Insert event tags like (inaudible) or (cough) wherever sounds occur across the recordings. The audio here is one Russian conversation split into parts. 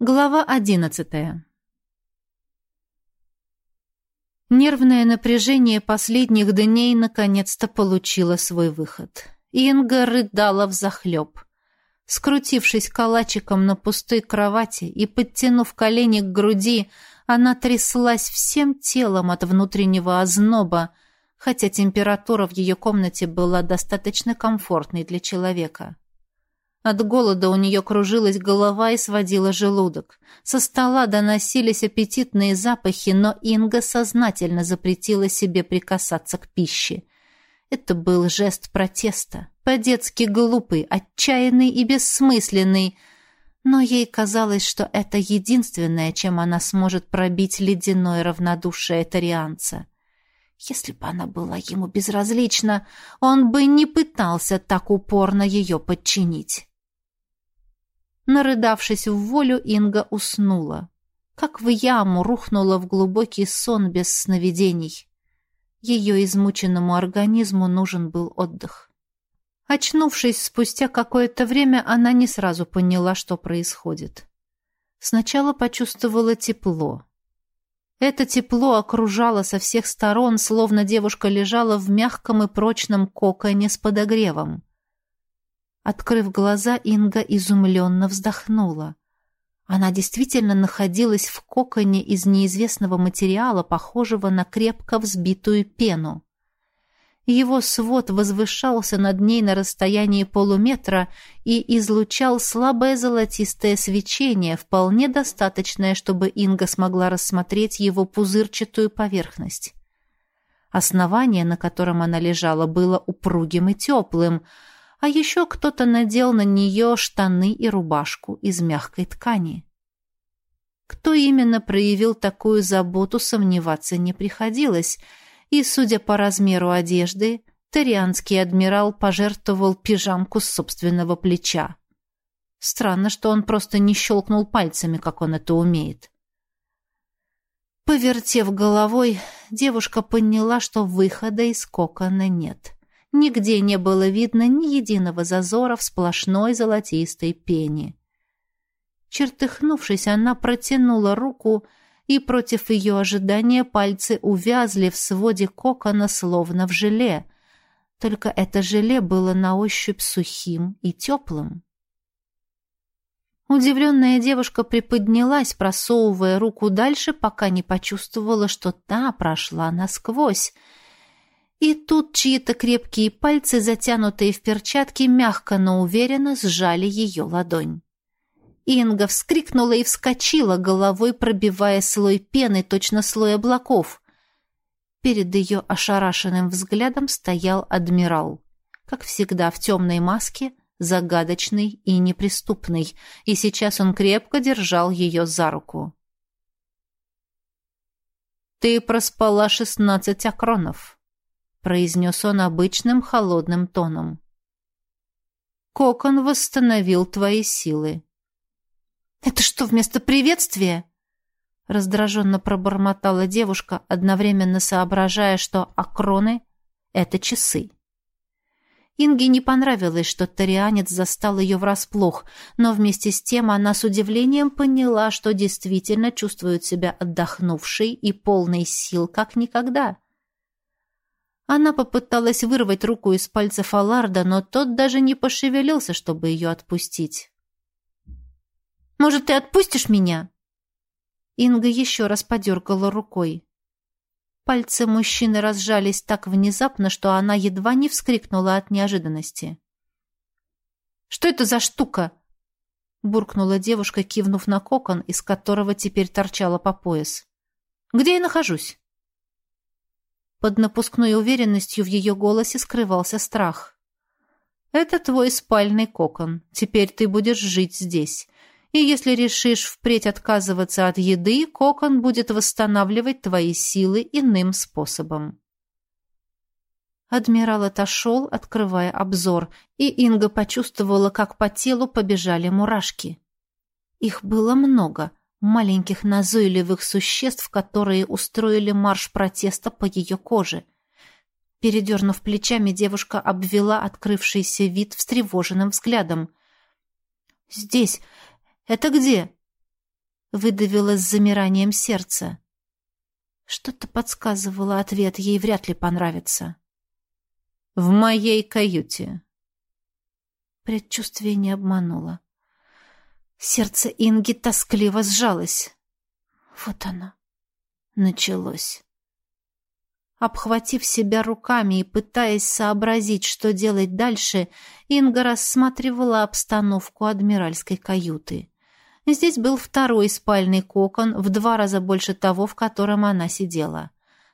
Глава одиннадцатая. Нервное напряжение последних дней наконец-то получило свой выход. Инга рыдала взахлеб. Скрутившись калачиком на пустой кровати и подтянув колени к груди, она тряслась всем телом от внутреннего озноба, хотя температура в ее комнате была достаточно комфортной для человека. От голода у нее кружилась голова и сводила желудок. Со стола доносились аппетитные запахи, но Инга сознательно запретила себе прикасаться к пище. Это был жест протеста, по-детски глупый, отчаянный и бессмысленный, но ей казалось, что это единственное, чем она сможет пробить ледяное равнодушие тарианца. Если бы она была ему безразлична, он бы не пытался так упорно ее подчинить. Нарыдавшись в волю, Инга уснула. Как в яму рухнула в глубокий сон без сновидений. Ее измученному организму нужен был отдых. Очнувшись спустя какое-то время, она не сразу поняла, что происходит. Сначала почувствовала тепло. Это тепло окружало со всех сторон, словно девушка лежала в мягком и прочном коконе с подогревом. Открыв глаза, Инга изумленно вздохнула. Она действительно находилась в коконе из неизвестного материала, похожего на крепко взбитую пену. Его свод возвышался над ней на расстоянии полуметра и излучал слабое золотистое свечение, вполне достаточное, чтобы Инга смогла рассмотреть его пузырчатую поверхность. Основание, на котором она лежала, было упругим и теплым, а еще кто-то надел на нее штаны и рубашку из мягкой ткани. Кто именно проявил такую заботу, сомневаться не приходилось, и, судя по размеру одежды, Тарианский адмирал пожертвовал пижамку с собственного плеча. Странно, что он просто не щелкнул пальцами, как он это умеет. Повертев головой, девушка поняла, что выхода из кокона нет. — Нигде не было видно ни единого зазора в сплошной золотистой пене. Чертыхнувшись, она протянула руку, и против ее ожидания пальцы увязли в своде кокона, словно в желе. Только это желе было на ощупь сухим и теплым. Удивленная девушка приподнялась, просовывая руку дальше, пока не почувствовала, что та прошла насквозь, и тут чьи-то крепкие пальцы, затянутые в перчатки, мягко, но уверенно сжали ее ладонь. Инга вскрикнула и вскочила, головой пробивая слой пены, точно слой облаков. Перед ее ошарашенным взглядом стоял адмирал. Как всегда, в темной маске, загадочный и неприступный, и сейчас он крепко держал ее за руку. «Ты проспала шестнадцать акронов», произнес он обычным холодным тоном. Кокон восстановил твои силы. Это что, вместо приветствия? Раздраженно пробормотала девушка, одновременно соображая, что акроны — это часы. Инге не понравилось, что тарианец застал ее врасплох, но вместе с тем она с удивлением поняла, что действительно чувствует себя отдохнувшей и полной сил, как никогда. Она попыталась вырвать руку из пальцев Аларда, но тот даже не пошевелился, чтобы ее отпустить. «Может, ты отпустишь меня?» Инга еще раз подергала рукой. Пальцы мужчины разжались так внезапно, что она едва не вскрикнула от неожиданности. «Что это за штука?» — буркнула девушка, кивнув на кокон, из которого теперь торчала по пояс. «Где я нахожусь?» Под напускной уверенностью в ее голосе скрывался страх. «Это твой спальный кокон. Теперь ты будешь жить здесь. И если решишь впредь отказываться от еды, кокон будет восстанавливать твои силы иным способом». Адмирал отошел, открывая обзор, и Инга почувствовала, как по телу побежали мурашки. Их было много, маленьких назойливых существ, которые устроили марш протеста по ее коже. Передернув плечами, девушка обвела открывшийся вид встревоженным взглядом. «Здесь? Это где?» выдавила с замиранием сердца. Что-то подсказывало, ответ ей вряд ли понравится. «В моей каюте». Предчувствие не обмануло. Сердце Инги тоскливо сжалось. Вот оно. Началось. Обхватив себя руками и пытаясь сообразить, что делать дальше, Инга рассматривала обстановку адмиральской каюты. Здесь был второй спальный кокон, в два раза больше того, в котором она сидела.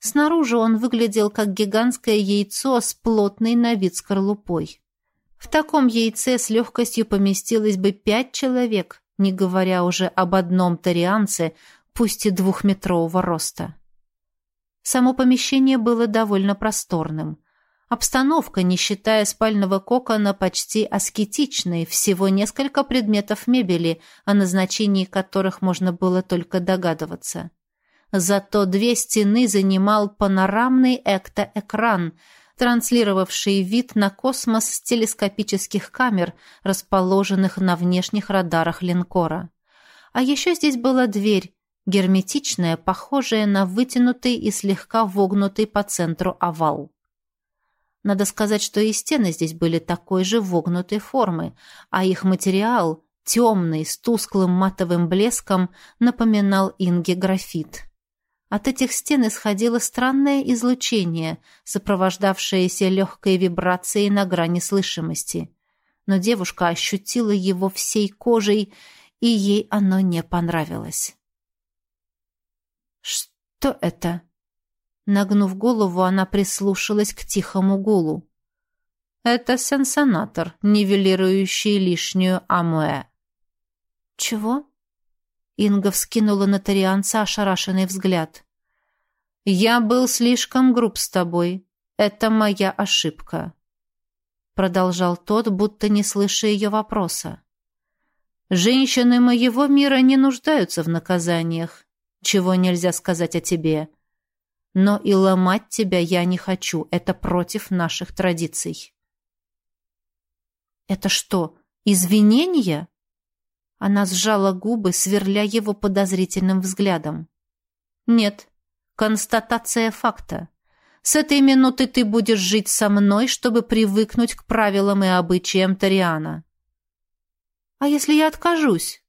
Снаружи он выглядел как гигантское яйцо с плотной на вид скорлупой. В таком яйце с легкостью поместилось бы пять человек, не говоря уже об одном тарианце, пусть и двухметрового роста. Само помещение было довольно просторным. Обстановка, не считая спального кокона, почти аскетичной, всего несколько предметов мебели, о назначении которых можно было только догадываться. Зато две стены занимал панорамный эктоэкран, транслировавший вид на космос с телескопических камер, расположенных на внешних радарах линкора. А еще здесь была дверь, герметичная, похожая на вытянутый и слегка вогнутый по центру овал. Надо сказать, что и стены здесь были такой же вогнутой формы, а их материал, темный, с тусклым матовым блеском, напоминал инге графит. От этих стен исходило странное излучение, сопровождавшееся легкой вибрацией на грани слышимости. Но девушка ощутила его всей кожей, и ей оно не понравилось. «Что это?» Нагнув голову, она прислушалась к тихому гулу. «Это сенсонатор, нивелирующий лишнюю амуэ». «Чего?» Инга вскинула на Тарианца ошарашенный взгляд. «Я был слишком груб с тобой. Это моя ошибка», — продолжал тот, будто не слыша ее вопроса. «Женщины моего мира не нуждаются в наказаниях, чего нельзя сказать о тебе. Но и ломать тебя я не хочу. Это против наших традиций. Это что, извинения? Она сжала губы, сверля его подозрительным взглядом. Нет, констатация факта. С этой минуты ты будешь жить со мной, чтобы привыкнуть к правилам и обычаям Тариана. А если я откажусь?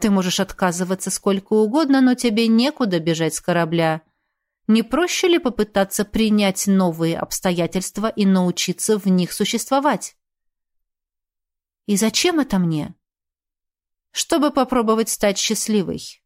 Ты можешь отказываться сколько угодно, но тебе некуда бежать с корабля. Не проще ли попытаться принять новые обстоятельства и научиться в них существовать? И зачем это мне? Чтобы попробовать стать счастливой.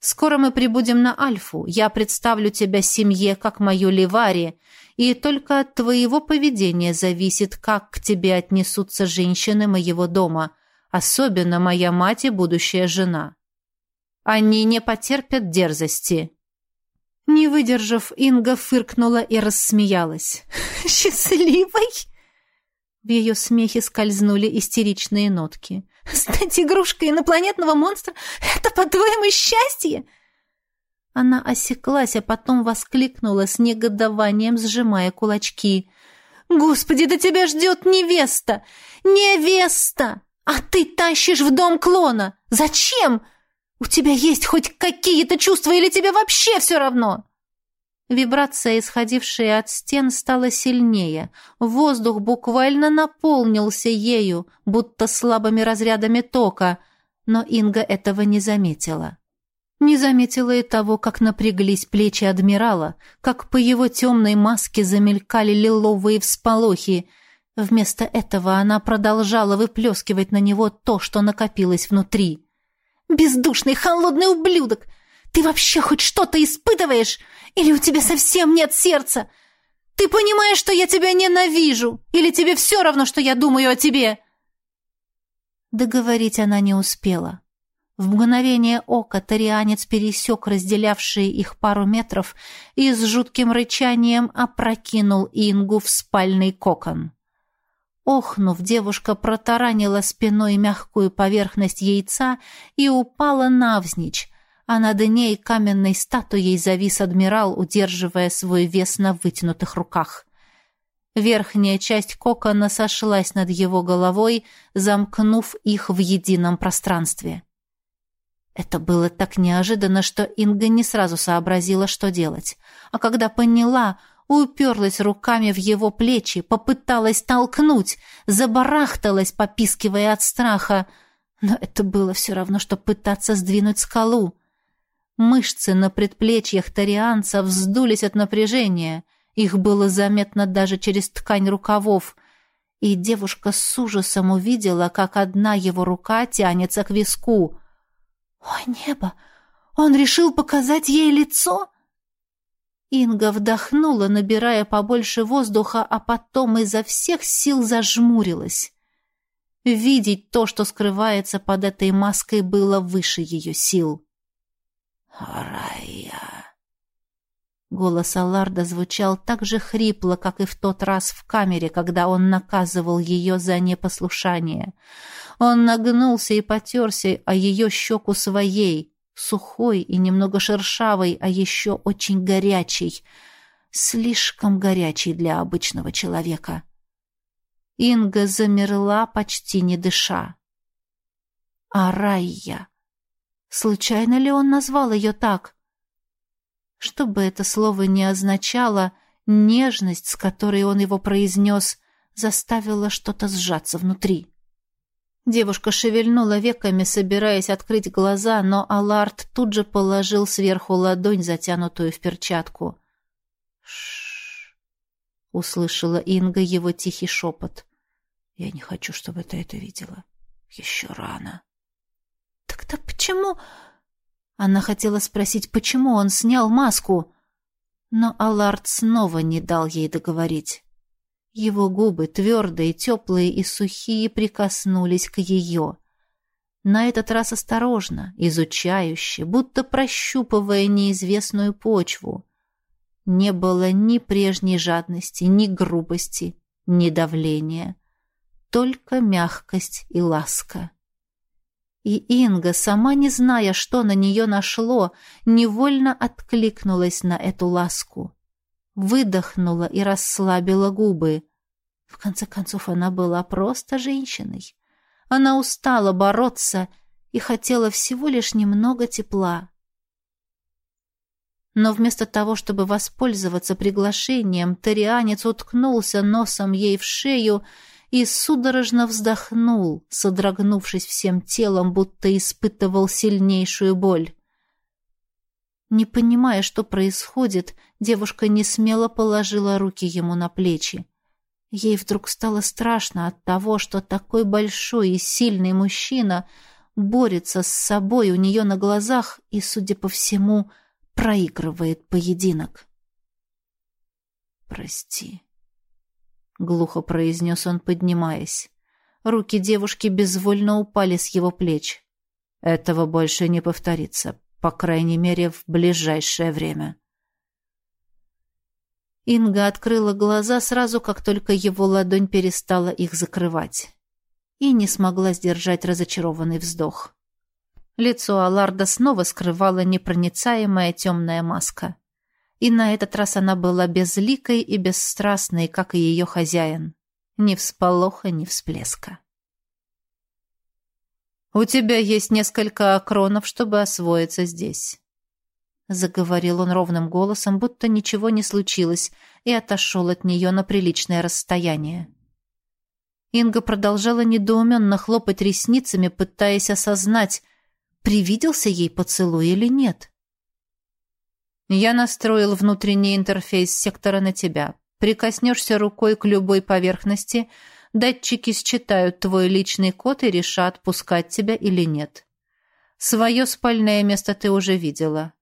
Скоро мы прибудем на Альфу. Я представлю тебя семье, как мою Ливари, и только от твоего поведения зависит, как к тебе отнесутся женщины моего дома, особенно моя мать и будущая жена. Они не потерпят дерзости. Не выдержав, Инга фыркнула и рассмеялась. (laughs) «Счастливой?» В ее смехе скользнули истеричные нотки. «Стать игрушкой инопланетного монстра — это, по-твоему, счастье?» Она осеклась, а потом воскликнула с негодованием, сжимая кулачки. «Господи, да тебя ждет невеста! Невеста! А ты тащишь в дом клона! Зачем? У тебя есть хоть какие-то чувства или тебе вообще все равно?» Вибрация, исходившая от стен, стала сильнее. Воздух буквально наполнился ею, будто слабыми разрядами тока, но Инга этого не заметила. Не заметила и того, как напряглись плечи адмирала, как по его темной маске замелькали лиловые всполохи. Вместо этого она продолжала выплескивать на него то, что накопилось внутри. Бездушный, холодный ублюдок! Ты вообще хоть что-то испытываешь? Или у тебя совсем нет сердца? Ты понимаешь, что я тебя ненавижу? Или тебе все равно, что я думаю о тебе?» Договорить она не успела. В мгновение ока тарианец пересек разделявшие их пару метров и с жутким рычанием опрокинул Ингу в спальный кокон. Охнув, девушка протаранила спиной мягкую поверхность яйца и упала навзничь, а над ней каменной статуей завис адмирал, удерживая свой вес на вытянутых руках. Верхняя часть кокона сошлась над его головой, замкнув их в едином пространстве. Это было так неожиданно, что Инга не сразу сообразила, что делать. А когда поняла, уперлась руками в его плечи, попыталась толкнуть, забарахталась, попискивая от страха. Но это было все равно, что пытаться сдвинуть скалу. Мышцы на предплечьях тарианца вздулись от напряжения. Их было заметно даже через ткань рукавов. И девушка с ужасом увидела, как одна его рука тянется к виску — «О, небо! Он решил показать ей лицо?» Инга вдохнула, набирая побольше воздуха, а потом изо всех сил зажмурилась. Видеть то, что скрывается под этой маской, было выше ее сил. «Рая!» Голос Алларда звучал так же хрипло, как и в тот раз в камере, когда он наказывал ее за непослушание. Он нагнулся и потерся о ее щеку своей, сухой и немного шершавой, а еще очень горячей. Слишком горячей для обычного человека. Инга замерла, почти не дыша. А Райя... Случайно ли он назвал ее так? Что бы это слово ни означало, нежность, с которой он его произнес, заставила что-то сжаться внутри. Девушка шевельнула веками, собираясь открыть глаза, но Аларт тут же положил сверху ладонь, затянутую в перчатку. Шш! услышала Инга его тихий шепот. «Я не хочу, чтобы ты это видела. Еще рано». «Тогда почему...» Она хотела спросить, почему он снял маску, но Аларт снова не дал ей договорить. Его губы, твердые, теплые и сухие, прикоснулись к ее. На этот раз осторожно, изучающе, будто прощупывая неизвестную почву. Не было ни прежней жадности, ни грубости, ни давления. Только мягкость и ласка. И Инга, сама не зная, что на нее нашло, невольно откликнулась на эту ласку выдохнула и расслабила губы. В конце концов, она была просто женщиной. Она устала бороться и хотела всего лишь немного тепла. Но вместо того, чтобы воспользоваться приглашением, тарианец уткнулся носом ей в шею и судорожно вздохнул, содрогнувшись всем телом, будто испытывал сильнейшую боль. Не понимая, что происходит, девушка не смело положила руки ему на плечи. Ей вдруг стало страшно от того, что такой большой и сильный мужчина борется с собой у нее на глазах и, судя по всему, проигрывает поединок. «Прости», — глухо произнес он, поднимаясь. Руки девушки безвольно упали с его плеч. «Этого больше не повторится по крайней мере, в ближайшее время. Инга открыла глаза сразу, как только его ладонь перестала их закрывать. И не смогла сдержать разочарованный вздох. Лицо Аларда снова скрывала непроницаемая темная маска. И на этот раз она была безликой и бесстрастной, как и ее хозяин. Ни всполоха, ни всплеска. «У тебя есть несколько акронов, чтобы освоиться здесь», — заговорил он ровным голосом, будто ничего не случилось, и отошел от нее на приличное расстояние. Инга продолжала недоуменно хлопать ресницами, пытаясь осознать, привиделся ей поцелуй или нет. «Я настроил внутренний интерфейс сектора на тебя. Прикоснешься рукой к любой поверхности — Датчики считают твой личный код и решат, пускать тебя или нет. Свое спальное место ты уже видела.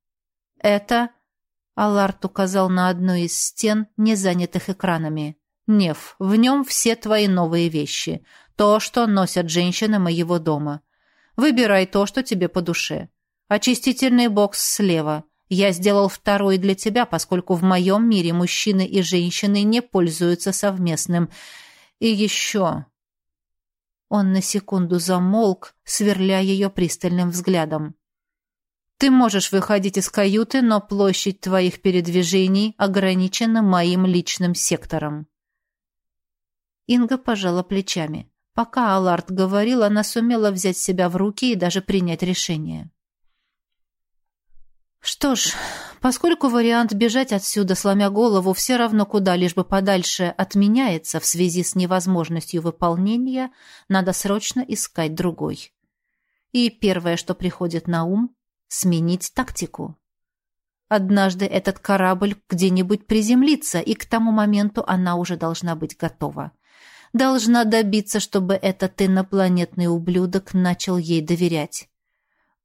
Это... Аларт указал на одну из стен, не занятых экранами. Нев, в нем все твои новые вещи. То, что носят женщины моего дома. Выбирай то, что тебе по душе. Очистительный бокс слева. Я сделал второй для тебя, поскольку в моем мире мужчины и женщины не пользуются совместным. И еще...» Он на секунду замолк, сверля ее пристальным взглядом. «Ты можешь выходить из каюты, но площадь твоих передвижений ограничена моим личным сектором». Инга пожала плечами. Пока Аларт говорил, она сумела взять себя в руки и даже принять решение. Что ж, поскольку вариант бежать отсюда, сломя голову, все равно куда, лишь бы подальше, отменяется в связи с невозможностью выполнения, надо срочно искать другой. И первое, что приходит на ум — сменить тактику. Однажды этот корабль где-нибудь приземлится, и к тому моменту она уже должна быть готова. Должна добиться, чтобы этот инопланетный ублюдок начал ей доверять.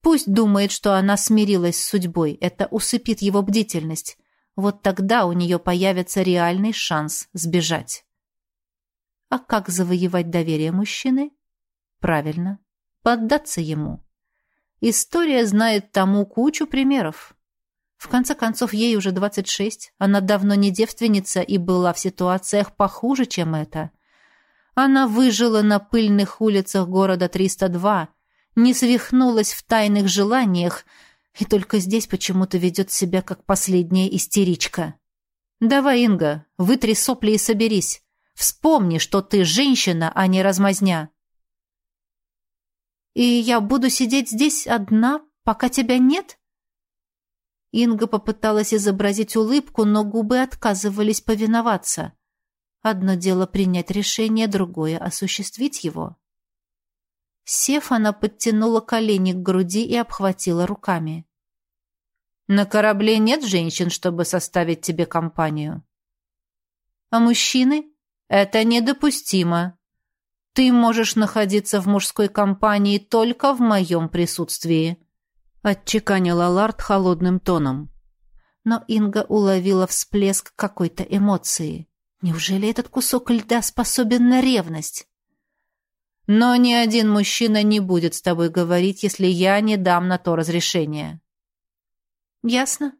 Пусть думает, что она смирилась с судьбой, это усыпит его бдительность. Вот тогда у нее появится реальный шанс сбежать. А как завоевать доверие мужчины? Правильно, поддаться ему. История знает тому кучу примеров. В конце концов, ей уже 26, она давно не девственница и была в ситуациях похуже, чем это. Она выжила на пыльных улицах города 302, не свихнулась в тайных желаниях и только здесь почему-то ведет себя как последняя истеричка. «Давай, Инга, вытри сопли и соберись. Вспомни, что ты женщина, а не размазня». «И я буду сидеть здесь одна, пока тебя нет?» Инга попыталась изобразить улыбку, но губы отказывались повиноваться. Одно дело принять решение, другое — осуществить его. Сев, она подтянула колени к груди и обхватила руками. «На корабле нет женщин, чтобы составить тебе компанию». «А мужчины? Это недопустимо. Ты можешь находиться в мужской компании только в моем присутствии», — отчеканила Ларт холодным тоном. Но Инга уловила всплеск какой-то эмоции. Неужели этот кусок льда способен на ревность? Но ни один мужчина не будет с тобой говорить, если я не дам на то разрешение. Ясно?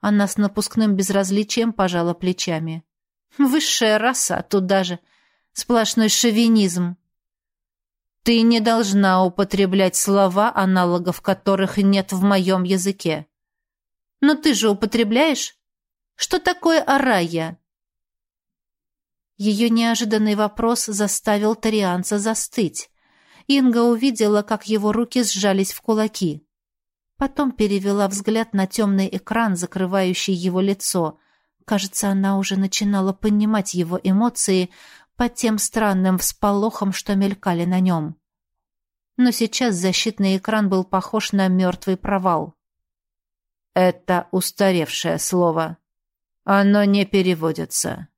Она с напускным безразличием пожала плечами. Высшая раса, тут даже сплошной шовинизм. Ты не должна употреблять слова, аналогов которых нет в моем языке. Но ты же употребляешь? Что такое арая? Ее неожиданный вопрос заставил Торианца застыть. Инга увидела, как его руки сжались в кулаки. Потом перевела взгляд на темный экран, закрывающий его лицо. Кажется, она уже начинала понимать его эмоции по тем странным всполохам, что мелькали на нем. Но сейчас защитный экран был похож на мертвый провал. «Это устаревшее слово. Оно не переводится»,